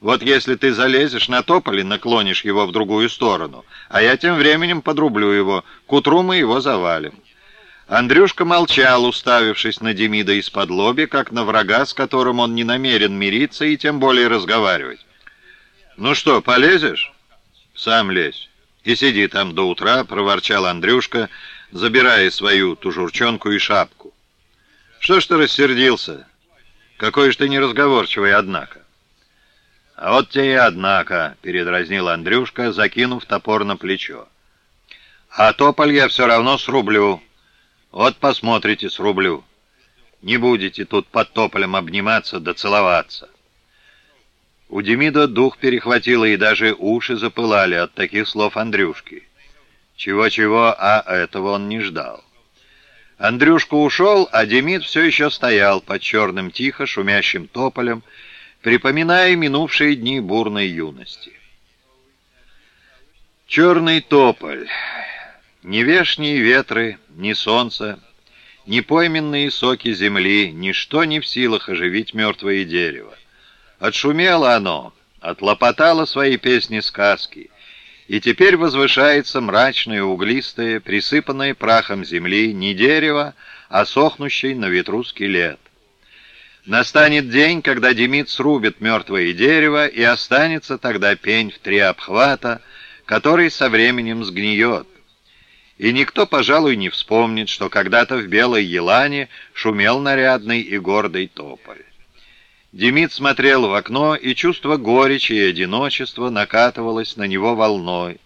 Вот если ты залезешь на тополь и наклонишь его в другую сторону, а я тем временем подрублю его, к утру мы его завалим». Андрюшка молчал, уставившись на Демида из-под лоби, как на врага, с которым он не намерен мириться и тем более разговаривать. «Ну что, полезешь?» «Сам лезь. И сиди там до утра», — проворчал Андрюшка, забирая свою тужурчонку и шапку. «Что ж ты рассердился? Какой же ты неразговорчивый, однако». «А вот тебе однако», — передразнил Андрюшка, закинув топор на плечо. «А тополь я все равно срублю». Вот посмотрите, срублю. Не будете тут под тополем обниматься да целоваться. У Демида дух перехватило, и даже уши запылали от таких слов Андрюшки. Чего-чего, а этого он не ждал. Андрюшка ушел, а Демид все еще стоял под черным тихо шумящим тополем, припоминая минувшие дни бурной юности. Черный тополь... Ни вешние ветры, ни солнце, ни пойменные соки земли, ничто не в силах оживить мертвое дерево. Отшумело оно, отлопотало свои песни-сказки, и теперь возвышается мрачное, углистое, присыпанное прахом земли не дерево, а сохнущий на ветру скелет. Настанет день, когда Демид срубит мертвое дерево, и останется тогда пень в три обхвата, который со временем сгниет. И никто, пожалуй, не вспомнит, что когда-то в Белой Елане шумел нарядный и гордый тополь. Демид смотрел в окно, и чувство горечи и одиночества накатывалось на него волной.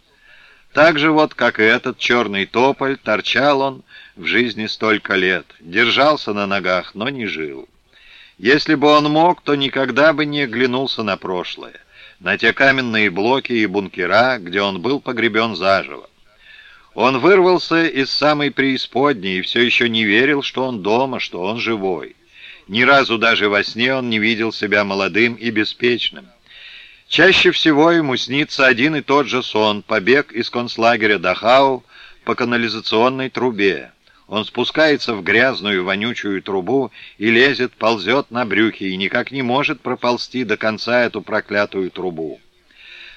Так же вот, как и этот черный тополь, торчал он в жизни столько лет, держался на ногах, но не жил. Если бы он мог, то никогда бы не оглянулся на прошлое, на те каменные блоки и бункера, где он был погребен заживо. Он вырвался из самой преисподней и все еще не верил, что он дома, что он живой. Ни разу даже во сне он не видел себя молодым и беспечным. Чаще всего ему снится один и тот же сон, побег из концлагеря Дахау по канализационной трубе. Он спускается в грязную вонючую трубу и лезет, ползет на брюхе и никак не может проползти до конца эту проклятую трубу.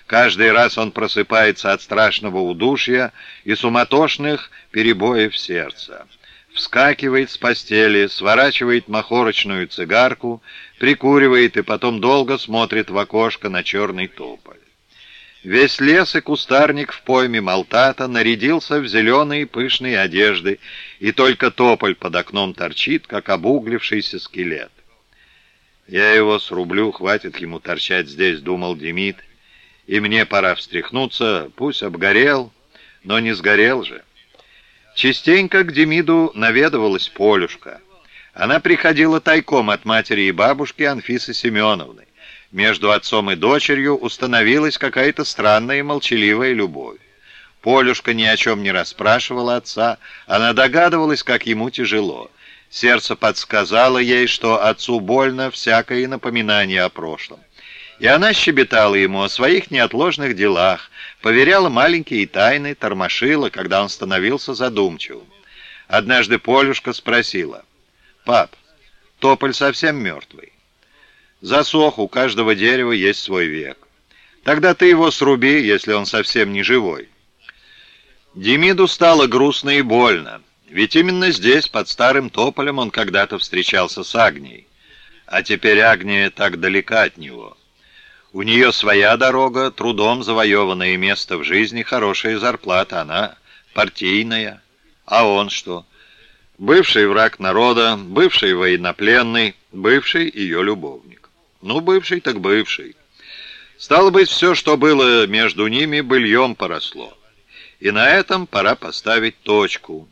Каждый раз он просыпается от страшного удушья и суматошных перебоев сердца. Вскакивает с постели, сворачивает махорочную цигарку, прикуривает и потом долго смотрит в окошко на черный тополь. Весь лес и кустарник в пойме Малтата нарядился в зеленые пышные одежды, и только тополь под окном торчит, как обуглившийся скелет. «Я его срублю, хватит ему торчать здесь», — думал Демид, — и мне пора встряхнуться, пусть обгорел, но не сгорел же. Частенько к Демиду наведывалась Полюшка. Она приходила тайком от матери и бабушки Анфисы Семеновны. Между отцом и дочерью установилась какая-то странная и молчаливая любовь. Полюшка ни о чем не расспрашивала отца, она догадывалась, как ему тяжело. Сердце подсказало ей, что отцу больно всякое напоминание о прошлом. И она щебетала ему о своих неотложных делах, поверяла маленькие тайны, тормошила, когда он становился задумчивым. Однажды Полюшка спросила, «Пап, тополь совсем мертвый?» «Засох, у каждого дерева есть свой век. Тогда ты его сруби, если он совсем не живой». Демиду стало грустно и больно, ведь именно здесь, под старым тополем, он когда-то встречался с Агнией. А теперь Агния так далека от него. У нее своя дорога, трудом завоеванное место в жизни, хорошая зарплата, она партийная. А он что? Бывший враг народа, бывший военнопленный, бывший ее любовник. Ну, бывший так бывший. Стало быть, все, что было между ними, быльем поросло. И на этом пора поставить точку.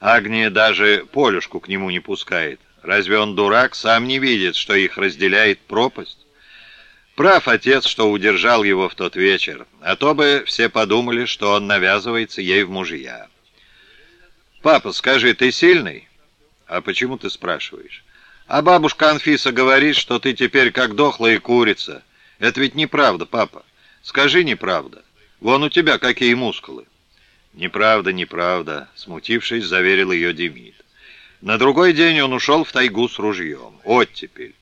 Агния даже Полюшку к нему не пускает. Разве он дурак, сам не видит, что их разделяет пропасть? Прав отец, что удержал его в тот вечер, а то бы все подумали, что он навязывается ей в мужья. «Папа, скажи, ты сильный?» «А почему ты спрашиваешь?» «А бабушка Анфиса говорит, что ты теперь как дохлая курица. Это ведь неправда, папа. Скажи неправда. Вон у тебя какие мускулы». «Неправда, неправда», — смутившись, заверил ее Демид. На другой день он ушел в тайгу с ружьем. Оттепель.